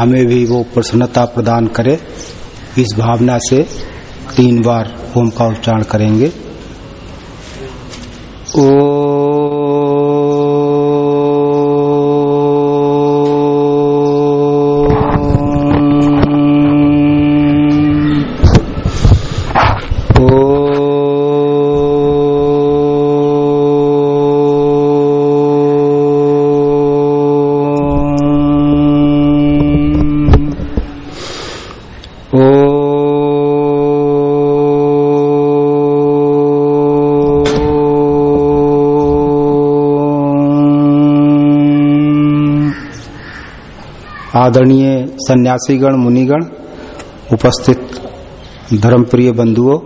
हमें भी वो प्रसन्नता प्रदान करे। इस भावना से तीन बार ओम का उच्चारण करेंगे। ओ आदरणीय सन्यासीगण, मुनिगण, उपस्थित धर्मप्रिय बंधुओं,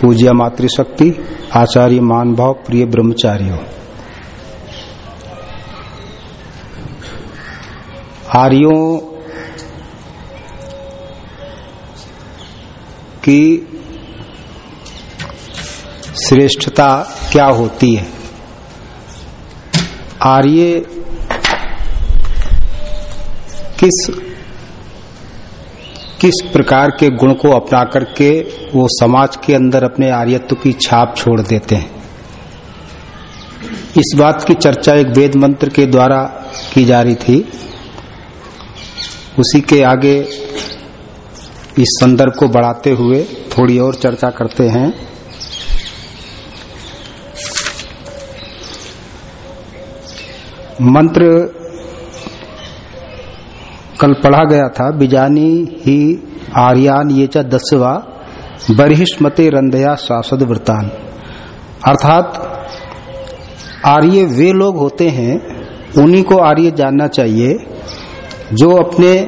पूज्य मातृशक्ति, आचार्य मान भाव प्रिय ब्रह्मचारियों। आर्यों की श्रेष्ठता क्या होती है? आर्य किस किस प्रकार के गुण को अपना करके वो समाज के अंदर अपने आर्यत्व की छाप छोड़ देते हैं? इस बात की चर्चा एक वेद मंत्र के द्वारा की जा रही थी। उसी के आगे इस संदर्भ को बढ़ाते हुए थोड़ी और चर्चा करते हैं। मंत्र कल पढ़ा गया था, बिजानी ही आर्यान ये चा दसवा बरिष्मते रंधया शासद वृतान। अर्थात, आर्य वे लोग होते हैं, उन्हीं को आर्य जानना चाहिए, जो अपने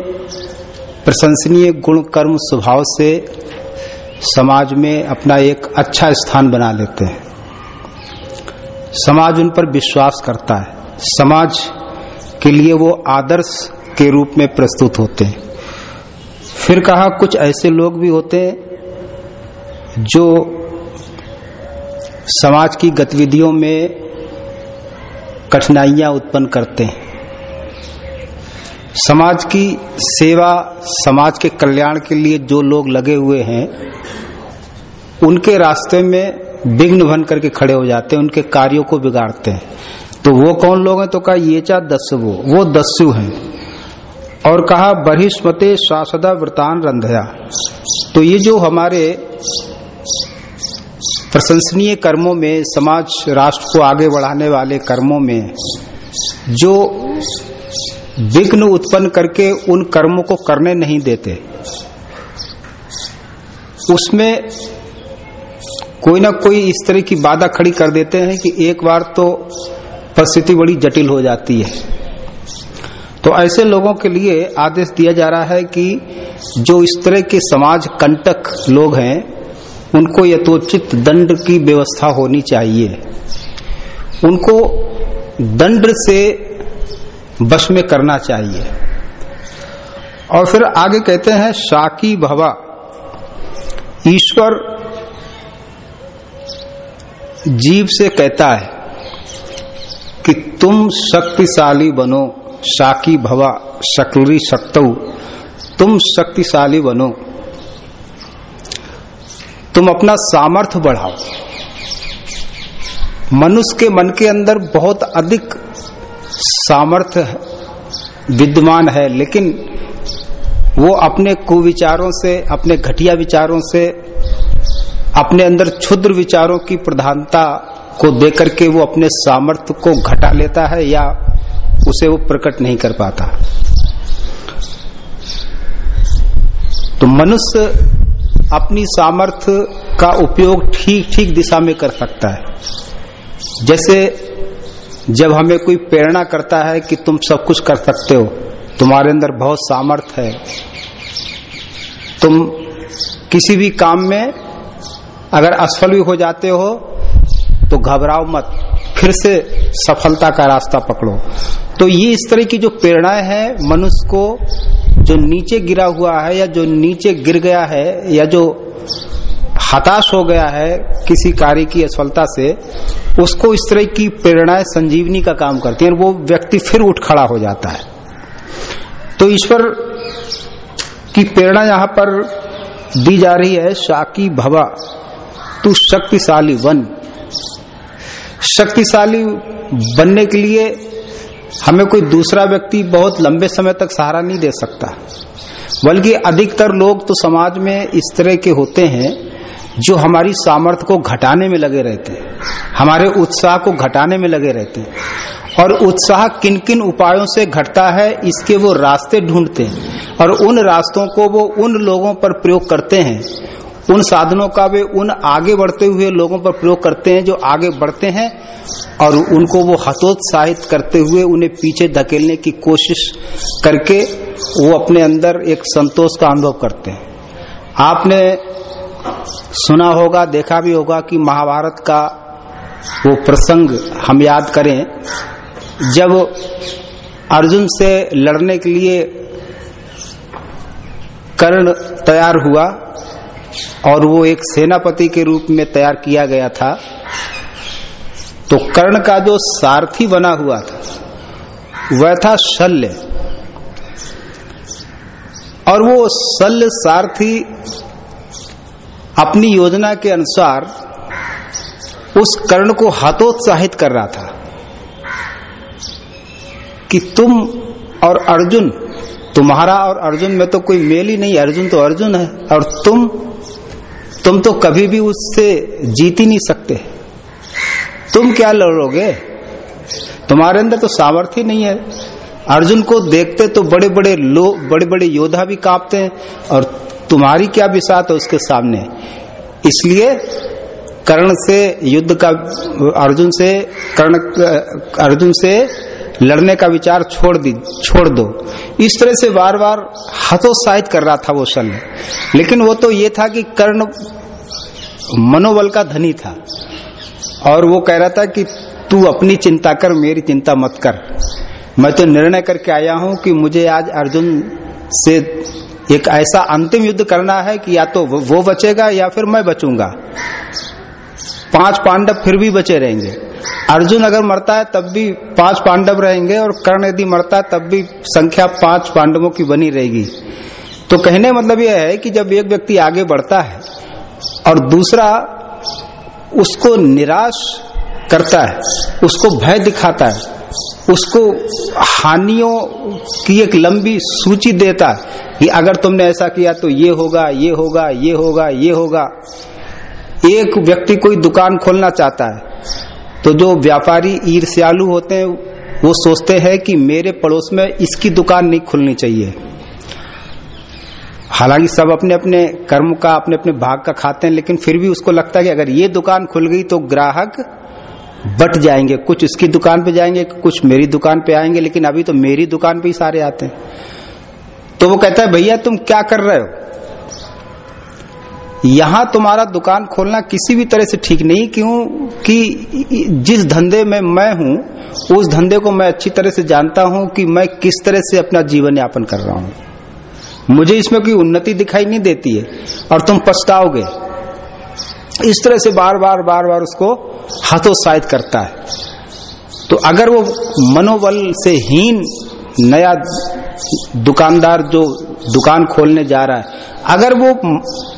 प्रशंसनीय गुण कर्म स्वभाव से समाज में अपना एक अच्छा स्थान बना लेते हैं। समाज उन पर विश्वास करता है। समाज के लिए वो आदर्श के रूप में प्रस्तुत होते हैं। फिर कहा, कुछ ऐसे लोग भी होते हैं जो समाज की गतिविधियों में कठिनाइयाँ उत्पन्न करते हैं। समाज की सेवा, समाज के कल्याण के लिए जो लोग लगे हुए हैं, उनके रास्ते में विघ्न बन करके खड़े हो जाते हैं, उनके कार्यों को बिगाड़ते हैं। तो वो कौन लोग हैं? तो कहा, ये चा दस्यु वो दस्यु हैं। और कहा बहिष्मते शासदा व्रतान रंधया। तो ये जो हमारे प्रशंसनीय कर्मों में, समाज राष्ट्र को आगे बढ़ाने वाले कर्मों में, जो विघ्न उत्पन्न करके उन कर्मों को करने नहीं देते, उसमें कोई ना कोई इस तरह की बाधा खड़ी कर देते हैं कि एक बार तो परिस्थिति बड़ी जटिल हो जाती है। तो ऐसे लोगों के लिए आदेश दिया जा रहा है कि जो इस तरह के समाज कंटक लोग हैं, उनको यथोचित दंड की व्यवस्था होनी चाहिए। उनको दंड से बश में करना चाहिए। और फिर आगे कहते हैं, शाकी भवा, ईश्वर जीव से कहता है कि तुम शक्तिशाली बनो। शाकी भवा शक्लरी शक्तु तुम शक्तिशाली बनो। तुम अपना सामर्थ्य बढ़ाओ। मनुष्य के मन के अंदर बहुत अधिक सामर्थ्य विद्यमान है, लेकिन वो अपने कुविचारों से, अपने घटिया विचारों से, अपने अंदर क्षुद्र विचारों की प्रधानता को देकर के वो अपने सामर्थ्य को घटा लेता है या उसे वो प्रकट नहीं कर पाता। तो मनुष्य अपनी सामर्थ्य का उपयोग ठीक ठीक दिशा में कर सकता है। जैसे जब हमें कोई प्रेरणा करता है कि तुम सब कुछ कर सकते हो, तुम्हारे अंदर बहुत सामर्थ्य है, तुम किसी भी काम में अगर असफल भी हो जाते हो तो घबराओ मत, फिर से सफलता का रास्ता पकड़ो। तो ये इस तरह की जो प्रेरणाएँ हैं, मनुष्य को जो नीचे गिरा हुआ है या जो नीचे गिर गया है या जो हताश हो गया है किसी कार्य की असफलता से, उसको इस तरह की प्रेरणाएँ संजीवनी का काम करती हैं वो व्यक्ति फिर उठ खड़ा हो जाता है। तो ईश्वर की प्रेरणा यहाँ पर दी जा रही है, शाकी भवा, तू शक्तिशाली वन। शक्तिशाली बनने के लिए हमें कोई दूसरा व्यक्ति बहुत लंबे समय तक सहारा नहीं दे सकता। बल्कि अधिकतर लोग तो समाज में इस तरह के होते हैं, जो हमारी सामर्थ्य को घटाने में लगे रहते हैं, हमारे उत्साह को घटाने में लगे रहते हैं। और उत्साह किन किन उपायों से घटता है, इसके वो रास्ते ढूंढते हैं। और उन रास्तों को वो उन लोगों पर प्रयोग करते हैं उन साधनों का वे उन आगे बढ़ते हुए लोगों पर प्रयोग करते हैं जो आगे बढ़ते हैं और उनको वो हतोत्साहित करते हुए उन्हें पीछे धकेलने की कोशिश करके वो अपने अंदर एक संतोष का अनुभव करते हैं। आपने सुना होगा, देखा भी होगा कि महाभारत का वो प्रसंग हम याद करें, जब अर्जुन से लड़ने के लिए कर्ण तैयार हुआ और वो एक सेनापति के रूप में तैयार किया गया था तो कर्ण का जो सारथी बना हुआ था, वह था शल्य। और वो शल्य सारथी अपनी योजना के अनुसार उस कर्ण को हतोत्साहित कर रहा था कि तुम और अर्जुन, तुम्हारा और अर्जुन में तो कोई मेल ही नहीं, अर्जुन तो अर्जुन है, और तुम तुम तो कभी भी उससे जीत ही नहीं सकते। तुम क्या लड़ोगे? तुम्हारे अंदर तो सामर्थ्य नहीं है। अर्जुन को देखते तो बड़े बड़े लोग बड़े बड़े योद्धा भी कांपते हैं और तुम्हारी क्या विसात है उसके सामने? इसलिए कर्ण से युद्ध का, अर्जुन से कर्ण, अर्जुन से लड़ने का विचार छोड़ दी, छोड़ दो। इस तरह से बार बार हतोत्साहित कर रहा था वो शल्य लेकिन वो तो ये था कि कर्ण मनोबल का धनी था। और वो कह रहा था कि तू अपनी चिंता कर, मेरी चिंता मत कर। मैं तो निर्णय करके आया हूँ कि मुझे आज अर्जुन से एक ऐसा अंतिम युद्ध करना है कि या तो वो बचेगा या फिर मैं बचूँगा। पाँच पांडव फिर भी बचे रहेंगे। अर्जुन अगर मरता है, तब भी पाँच पांडव रहेंगे और कर्ण यदि मरता है, तब भी संख्या पाँच पांडवों की बनी रहेगी। तो कहने मतलब यह है कि जब एक व्यक्ति आगे बढ़ता है और दूसरा उसको निराश करता है, उसको भय दिखाता है, उसको हानियों की एक लंबी सूची देता है कि अगर तुमने ऐसा किया तो ये होगा ये होगा ये होगा ये होगा एक व्यक्ति कोई दुकान खोलना चाहता है तो जो व्यापारी ईर्ष्यालु होते हैं, वो सोचते हैं कि मेरे पड़ोस में इसकी दुकान नहीं खुलनी चाहिए। हालाँकि सब अपने अपने कर्म का, अपने अपने भाग का खाते हैं, लेकिन फिर भी उसको लगता है कि अगर ये दुकान खुल गई तो ग्राहक बट जाएँगे। कुछ इसकी दुकान पे जाएँगे, कुछ मेरी दुकान पे आएँगे, लेकिन अभी तो मेरी दुकान पे ही सारे आते हैं। तो वो कहता है, भैया, तुम क्या कर रहे हो? यहाँ तुम्हारा दुकान खोलना किसी भी तरह से ठीक नहीं, क्यों? कि जिस धंधे में मैं हूँ, उस धंधे को मैं अच्छी तरह से जानता हूँ कि मैं किस तरह से अपना जीवन यापन कर रहा हूँ। मुझे इसमें कोई उन्नति दिखाई नहीं देती है, और तुम पछताओगे। इस तरह से बार बार बार बार उसको हतोत्साहित करता है। तो अगर वो मनोबल से हीन, नया दुकानदार जो दुकान खोलने जा रहा है, अगर वो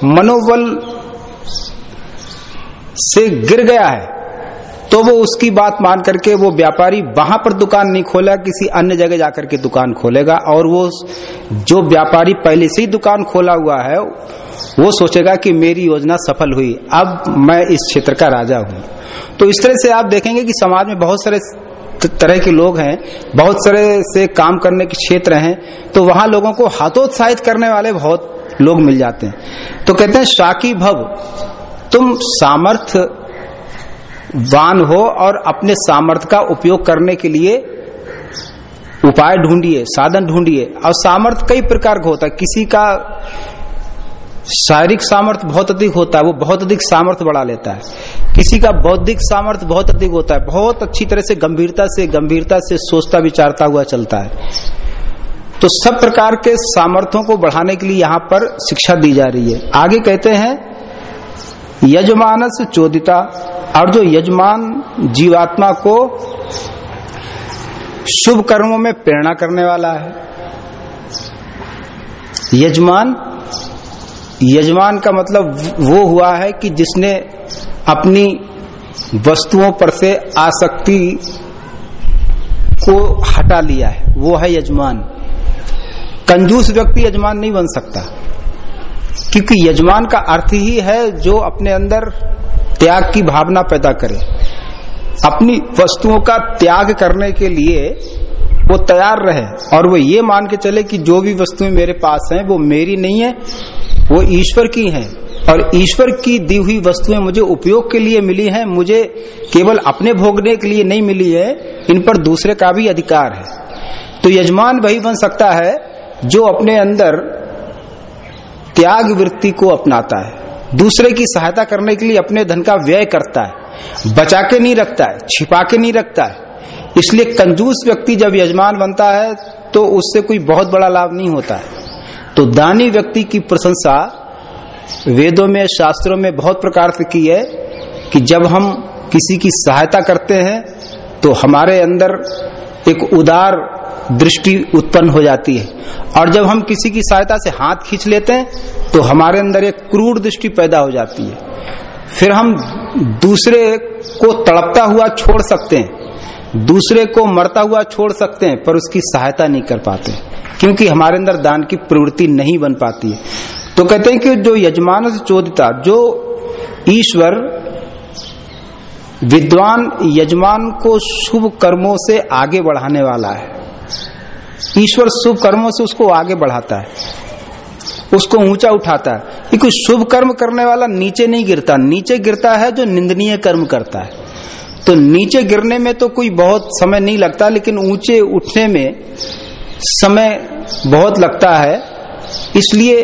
मनोबल से गिर गया है तो वो उसकी बात मान करके वो व्यापारी वहाँ पर दुकान नहीं खोला, किसी अन्य जगह जाकर के दुकान खोलेगा, और वो जो व्यापारी पहले से ही दुकान खोला हुआ है, वो सोचेगा कि मेरी योजना सफल हुई, अब मैं इस क्षेत्र का राजा हूँ। तो इस तरह से आप देखेंगे कि समाज में बहुत सारे तरह के लोग हैं, बहुत सारे से काम करने के क्षेत्र हैं तो वहाँ लोगों को हतोत्साहित करने वाले बहुत लोग मिल जाते हैं। तो कहते हैं, शाकी भव, तुम सामर्थ्य वान हो और अपने सामर्थ्य का उपयोग करने के लिए उपाय ढूंढिए, साधन ढूंढिए। और सामर्थ्य कई प्रकार का होता है। किसी का शारीरिक सामर्थ्य बहुत अधिक होता है, वो बहुत अधिक सामर्थ्य बढ़ा लेता है। किसी का बौद्धिक सामर्थ्य बहुत अधिक होता है, बहुत अच्छी तरह से गंभीरता से गंभीरता से सोचता, विचारता हुआ चलता है। तो सब प्रकार के सामर्थ्यों को बढ़ाने के लिए यहाँ पर शिक्षा दी जा रही है। आगे कहते हैं यजमान से चोदिता, और जो यजमान जीवात्मा को शुभ कर्मों में प्रेरणा करने वाला है। यजमान यजमान का मतलब वो हुआ है कि जिसने अपनी वस्तुओं पर से आसक्ति को हटा लिया है, वो है यजमान। कंजूस व्यक्ति यजमान नहीं बन सकता, क्योंकि यजमान का अर्थ ही है जो अपने अंदर त्याग की भावना पैदा करे। अपनी वस्तुओं का त्याग करने के लिए वो तैयार रहे और वो ये मान के चले कि जो भी वस्तुएँ मेरे पास हैं, वो मेरी नहीं है वो ईश्वर की हैं। और ईश्वर की दी हुई वस्तुएँ मुझे उपयोग के लिए मिली हैं, मुझे केवल अपने भोगने के लिए नहीं मिली है, इन पर दूसरे का भी अधिकार है। तो यजमान वही बन सकता है, जो अपने अंदर त्याग वृत्ति को अपनाता है। दूसरे की सहायता करने के लिए अपने धन का व्यय करता है बचा के नहीं रखता है छिपा के नहीं रखता है। इसलिए कंजूस व्यक्ति जब यजमान बनता है तो उससे कोई बहुत बड़ा लाभ नहीं होता है। तो दानी व्यक्ति की प्रशंसा वेदों में, शास्त्रों में बहुत प्रकार से की है कि जब हम किसी की सहायता करते हैं तो हमारे अंदर एक उदार दृष्टि उत्पन्न हो जाती है। और जब हम किसी की सहायता से हाथ खींच लेते हैं तो हमारे अंदर एक क्रूर दृष्टि पैदा हो जाती है। फिर हम दूसरे को तड़पता हुआ छोड़ सकते हैं। दूसरे को मरता हुआ छोड़ सकते हैं, पर उसकी सहायता नहीं कर पाते। क्योंकि हमारे अंदर दान की प्रवृत्ति नहीं बन पाती है। तो कहते हैं कि जो यजमान से चोदिता, जो ईश्वर, विद्वान यजमान को शुभ कर्मों से आगे बढ़ाने वाला है। ईश्वर शुभ कर्मों से उसको आगे बढ़ाता है। उसको ऊँचा उठाता है। क्योंकि शुभ कर्म करने वाला नीचे नहीं गिरता। नीचे गिरता है जो निंदनीय कर्म करता है। तो नीचे गिरने में तो कोई बहुत समय नहीं लगता, लेकिन ऊँचे उठने में समय बहुत लगता है। इसलिए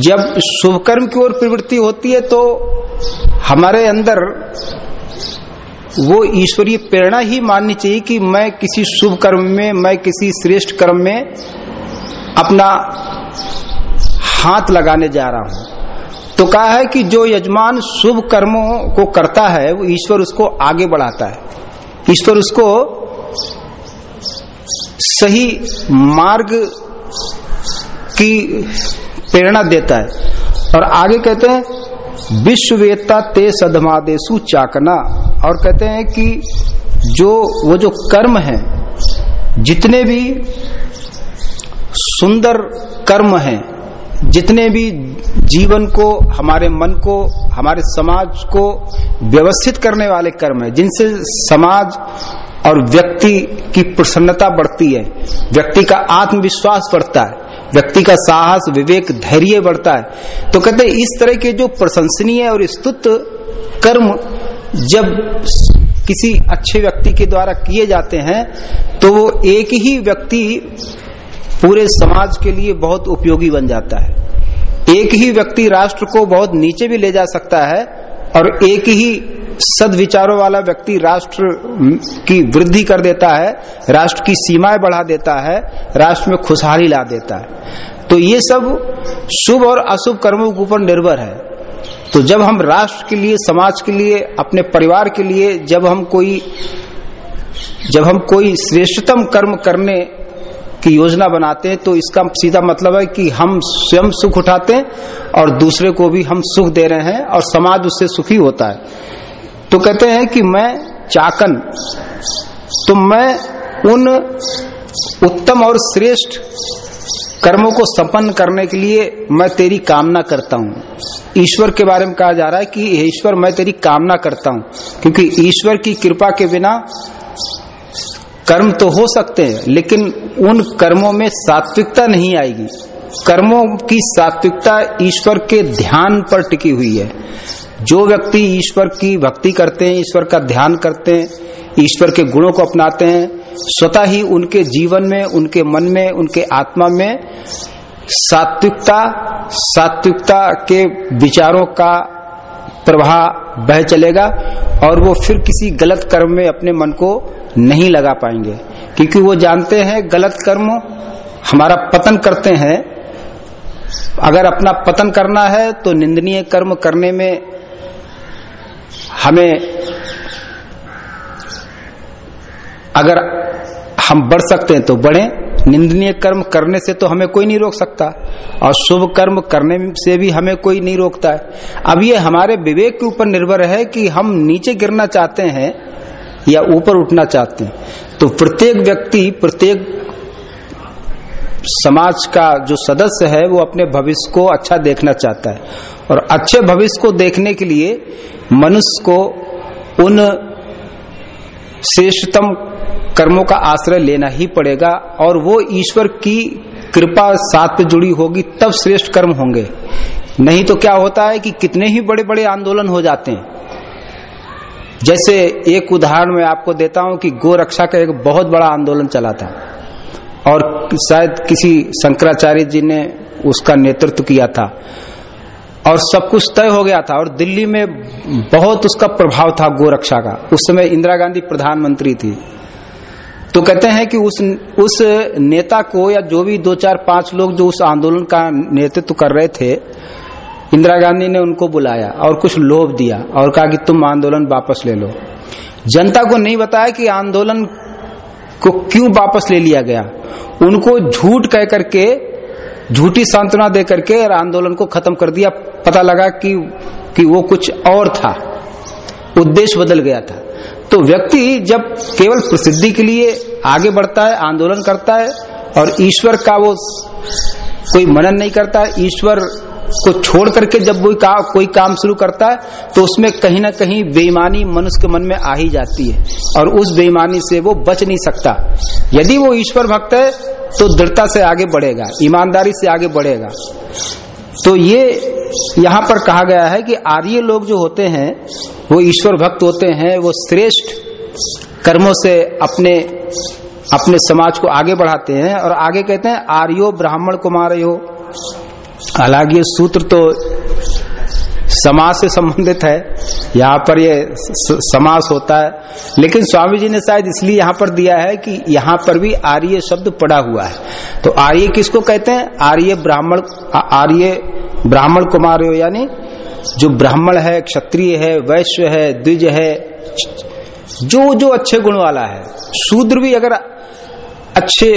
जब शुभ कर्म की ओर प्रवृत्ति होती है तो हमारे अंदर वो ईश्वरीय प्रेरणा ही माननी चाहिए कि मैं किसी शुभ कर्म में, मैं किसी श्रेष्ठ कर्म में अपना हाथ लगाने जा रहा हूँ। तो कहा है कि जो यजमान शुभ कर्मों को करता है, वो ईश्वर उसको आगे बढ़ाता है। ईश्वर उसको सही मार्ग की प्रेरणा देता है। और आगे कहते हैं, विश्ववेत्ता ते सदमादेशु चाकना। और कहते हैं कि जो, वो जो कर्म है, जितने भी सुंदर कर्म हैं जितने भी जीवन को, हमारे मन को, हमारे समाज को व्यवस्थित करने वाले कर्म है, जिनसे समाज और व्यक्ति की प्रसन्नता बढ़ती है, व्यक्ति का आत्मविश्वास बढ़ता है, व्यक्ति का साहस, विवेक, धैर्य बढ़ता है तो कहते हैं इस तरह के जो प्रशंसनीय और स्तुत कर्म जब किसी अच्छे व्यक्ति के द्वारा किए जाते हैं तो वो एक ही व्यक्ति पूरे समाज के लिए बहुत उपयोगी बन जाता है। एक ही व्यक्ति राष्ट्र को बहुत नीचे भी ले जा सकता है और एक ही सदविचारों वाला व्यक्ति राष्ट्र की वृद्धि कर देता है, राष्ट्र की सीमाएँ बढ़ा देता है, राष्ट्र में खुशहाली ला देता है। तो ये सब शुभ और अशुभ कर्मों के ऊपर निर्भर है। तो जब हम राष्ट्र के लिए, समाज के लिए, अपने परिवार के लिए, जब हम कोई, जब हम कोई श्रेष्ठतम कर्म करने की योजना बनाते हैं तो इसका सीधा मतलब है कि हम स्वयं सुख उठाते हैं और दूसरे को भी हम सुख दे रहे हैं और समाज उससे सुखी होता है। तो कहते हैं कि मैं चाकन तो मैं उन उत्तम और श्रेष्ठ कर्मों को संपन्न करने के लिए मैं तेरी कामना करता हूँ। ईश्वर के बारे में कहा जा रहा है कि ईश्वर, मैं तेरी कामना करता हूँ, क्योंकि ईश्वर की कृपा के बिना कर्म तो हो सकते हैं, लेकिन उन कर्मों में सात्विकता नहीं आएगी। कर्मों की सात्विकता ईश्वर के ध्यान पर टिकी हुई है। जो व्यक्ति ईश्वर की भक्ति करते हैं, ईश्वर का ध्यान करते हैं, ईश्वर के गुणों को अपनाते हैं, स्वतः ही उनके जीवन में, उनके मन में, उनके आत्मा में सात्विकता सात्विकता के विचारों का प्रवाह बह चलेगा और वो फिर किसी गलत कर्म में अपने मन को नहीं लगा पाएँगे। क्योंकि वो जानते हैं गलत कर्म हमारा पतन करते हैं। अगर अपना पतन करना है तो निंदनीय कर्म करने में हमें अगर हम बढ़ सकते हैं तो बढ़े। निंदनीय कर्म करने से तो हमें कोई नहीं रोक सकता। और शुभ कर्म करने से भी हमें कोई नहीं रोकता है। अब ये हमारे विवेक के ऊपर निर्भर है कि हम नीचे गिरना चाहते हैं या ऊपर उठना चाहते हैं। तो प्रत्येक व्यक्ति, प्रत्येक समाज का जो सदस्य है, वो अपने भविष्य को अच्छा देखना चाहता है। और अच्छे भविष्य को देखने के लिए मनुष्य को उन श्रेष्ठतम कर्मों का आश्रय लेना ही पड़ेगा और वो ईश्वर की कृपा साथ जुड़ी होगी, तब श्रेष्ठ कर्म होंगे। नहीं तो क्या होता है कि कितने ही बड़े बड़े आंदोलन हो जाते हैं। जैसे एक उदाहरण मैं आपको देता हूँ कि गो रक्षा का एक बहुत बड़ा आंदोलन चला था। और शायद किसी शंकराचार्य जी ने उसका नेतृत्व किया था। और सब कुछ तय हो गया था और दिल्ली में बहुत उसका प्रभाव था गोरक्षा का। उस समय इंदिरा गांधी प्रधानमंत्री थी। तो कहते हैं कि उस उस नेता को या जो भी दो चार पाँच लोग जो उस आंदोलन का नेतृत्व कर रहे थे इंदिरा गांधी ने उनको बुलाया और कुछ लोभ दिया और कहा कि तुम आंदोलन वापस ले लो। जनता को नहीं बताया कि आंदोलन को क्यों वापस ले लिया गया। उनको झूठ कह करके, झूठी सांत्वना दे करके और आंदोलन को खत्म कर दिया। पता लगा कि कि वो कुछ और था। उद्देश्य बदल गया था। तो व्यक्ति जब केवल प्रसिद्धि के लिए आगे बढ़ता है, आंदोलन करता है और ईश्वर का वो कोई मनन नहीं करता, ईश्वर को छोड़ करके जब कोई का, कोई काम शुरू करता है तो उसमें कहीं ना कहीं बेईमानी मनुष्य के मन में आ ही जाती है। और उस बेईमानी से वो बच नहीं सकता। यदि वो ईश्वर भक्त है तो दृढ़ता से आगे बढ़ेगा ईमानदारी से आगे बढ़ेगा। तो ये यहाँ पर कहा गया है कि आर्य लोग जो होते हैं वो ईश्वर भक्त होते हैं वो श्रेष्ठ कर्मों से अपने अपने समाज को आगे बढ़ाते हैं। और आगे कहते हैं आर्यो ब्राह्मण कुमार हालाँकि ये सूत्र तो समाज से संबंधित है, यहाँ पर ये समास होता है, लेकिन स्वामी जी ने शायद इसलिए यहाँ पर दिया है कि यहाँ पर भी आर्य शब्द पड़ा हुआ है। तो आर्य किसको कहते हैं? आर्य ब्राह्मण आर्य ब्राह्मण कुमार हो, यानी जो ब्राह्मण है, क्षत्रिय है, वैश्य है, द्विज है, जो जो अच्छे गुण वाला है। शूद्र भी अगर अच्छे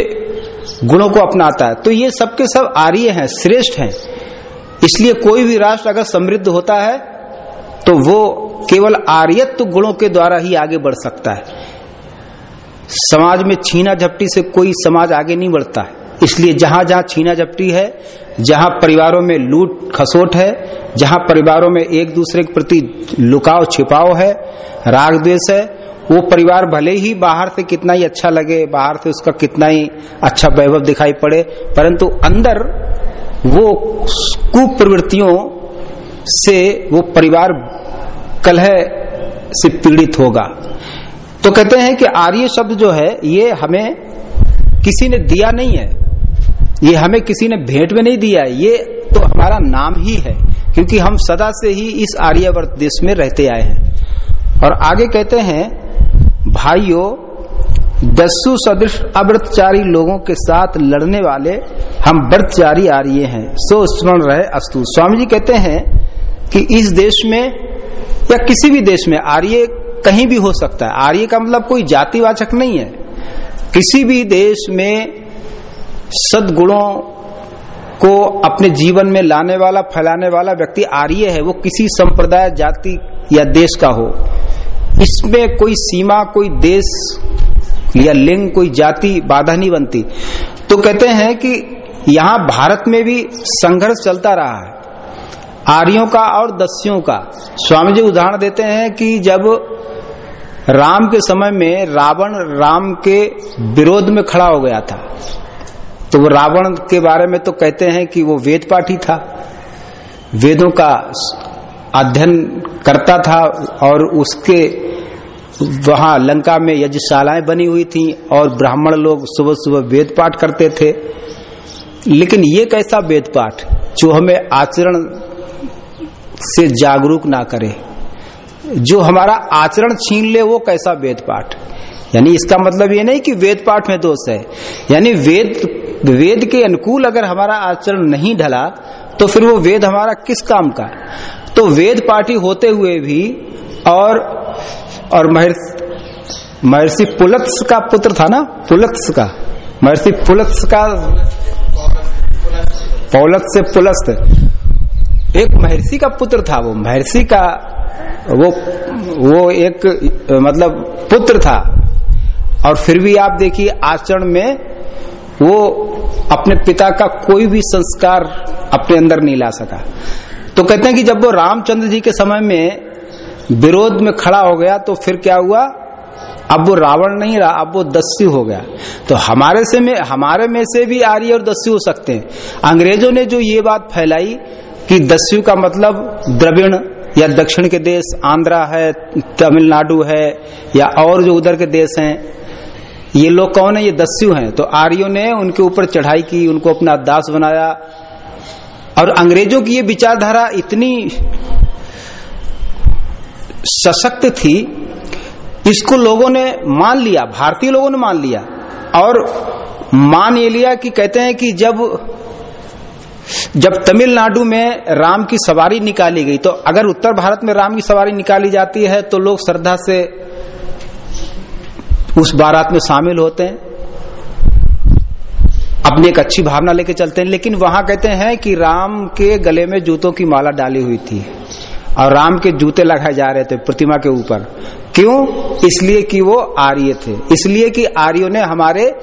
गुणों को अपनाता है। तो ये सबके सब आर्य हैं, श्रेष्ठ हैं। इसलिए कोई भी राष्ट्र अगर समृद्ध होता है तो वो केवल आर्यत्व गुणों के द्वारा ही आगे बढ़ सकता है। समाज में छीना झपटी से कोई समाज आगे नहीं बढ़ता है। इसलिए जहाँ जहाँ छीना झपटी है, जहाँ परिवारों में लूट खसोट है, जहाँ परिवारों में एक दूसरे के प्रति लुकाव छिपाव है राग द्वेष है वो परिवार भले ही बाहर से कितना ही अच्छा लगे, बाहर से उसका कितना ही अच्छा वैभव दिखाई पड़े, परंतु अंदर वो कुप्रवृत्तियों से वो परिवार कलह से पीड़ित होगा। तो कहते हैं कि आर्य शब्द जो है, ये हमें किसी ने दिया नहीं है। ये हमें किसी ने भेंट में नहीं दिया है। ये तो हमारा नाम ही है, क्योंकि हम सदा से ही इस आर्यवर्त देश में रहते आए हैं। और आगे कहते हैं भाइयों दस्यु सदृश अव्रतचारी लोगों के साथ लड़ने वाले हम व्रतचारी आर्य हैं। सो स्मरण रहे अस्तु। स्वामी जी कहते हैं कि इस देश में या किसी भी देश में आर्य कहीं भी हो सकता है। आर्य का मतलब कोई जातिवाचक नहीं है। किसी भी देश में सदगुणों को अपने जीवन में लाने वाला, फैलाने वाला व्यक्ति आर्य है। वो किसी संप्रदाय, जाति या देश का हो। इसमें कोई सीमा, कोई देश या लिंग, कोई जाति बाधा नहीं बनती। तो कहते हैं कि यहाँ भारत में भी संघर्ष चलता रहा है। आर्यों का और दस्युओं का। स्वामी जी उदाहरण देते हैं कि जब राम के समय में रावण राम के विरोध में खड़ा हो गया था तो वो रावण के बारे में तो कहते हैं कि वो वेद पाठी था। वेदों का अध्ययन करता था और उसके वहाँ लंका में यज्ञशालाएँ बनी हुई थी और ब्राह्मण लोग सुबह सुबह वेद पाठ करते थे। लेकिन ये कैसा वेद पाठ जो हमें आचरण से जागरूक ना करे। जो हमारा आचरण छीन ले, वो कैसा वेद पाठ यानी इसका मतलब ये नहीं कि वेद पाठ में दोष है। यानी वेद वेद के अनुकूल अगर हमारा आचरण नहीं ढला तो फिर वो वेद हमारा किस काम का? तो वेद पाठी होते हुए भी और और महर्षि पुलत्स का पुत्र था ना? पुलत्स का। महर्षि पुलत्स का पौलत से पुलस्त। एक महर्षि का पुत्र था वो। महर्षि का वो वो एक मतलब पुत्र था। और फिर भी आप देखिए, आचरण में वो अपने पिता का कोई भी संस्कार अपने अंदर नहीं ला सका। तो कहते हैं कि जब वो रामचंद्र जी के समय में विरोध में खड़ा हो गया तो फिर क्या हुआ? अब वो रावण नहीं रहा, अब वो दस्यु हो गया। तो हमारे से में, हमारे में से भी आर्य और दस्यु हो सकते हैं। अंग्रेज़ों ने जो ये बात फैलाई कि दस्यु का मतलब द्रविण या दक्षिण के देश, आंध्रा है, तमिलनाडु है, या और जो उधर के देश हैं ये लोग कौन है? ये दस्यु हैं। तो आर्यों ने उनके ऊपर चढ़ाई की, उनको अपना दास बनाया। और अंग्रेज़ों की ये विचारधारा इतनी सशक्त थी, इसको लोगों ने मान लिया, भारतीय लोगों ने मान लिया। और मान ये लिया कि कहते हैं कि जब जब तमिलनाडु में राम की सवारी निकाली गई तो अगर उत्तर भारत में राम की सवारी निकाली जाती है तो लोग श्रद्धा से उस बारात में शामिल होते हैं। अपनी एक अच्छी भावना लेके चलते हैं। लेकिन वहाँ कहते हैं कि राम के गले में जूतों की माला डाली हुई थी और राम के जूते लगाए जा रहे थे प्रतिमा के ऊपर। क्यों? इसलिए कि वो आर्य थे। इसलिए कि आर्यो ने हमारे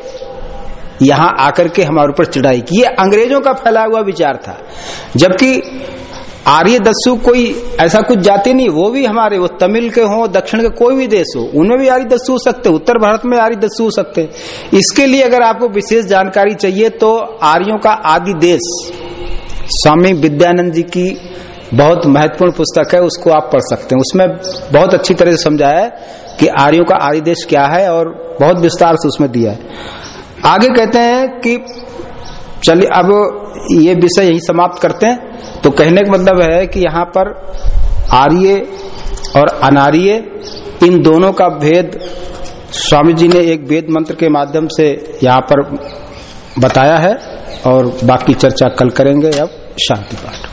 यहाँ आकर के हमारे ऊपर चढ़ाई की। ये अंग्रेज़ों का फैला हुआ विचार था। जबकि आर्य दस्यु कोई ऐसा कुछ जाति नहीं, वो भी हमारे, वो तमिल के हो, दक्षिण के कोई भी देश हो, उनमें भी आर्य दस्यु हो सकते उत्तर भारत में आर्य दस्यु हो सकते इसके लिए अगर आपको विशेष जानकारी चाहिए तो आर्यों का आदि देश, स्वामी विद्यानंद जी की बहुत महत्वपूर्ण पुस्तक है, उसको आप पढ़ सकते हैं। उसमें बहुत अच्छी तरह से समझाया है कि आर्यों का आर्य देश क्या है और बहुत विस्तार से उसमें दिया है। आगे कहते हैं कि, चलिए, अब ये विषय यही समाप्त करते हैं। तो कहने का मतलब है कि यहाँ पर आर्य और अनार्य, इन दोनों का भेद, स्वामी जी ने एक वेद मंत्र के माध्यम से यहाँ पर बताया है, और बाकी चर्चा कल करेंगे, अब शांति पाठ।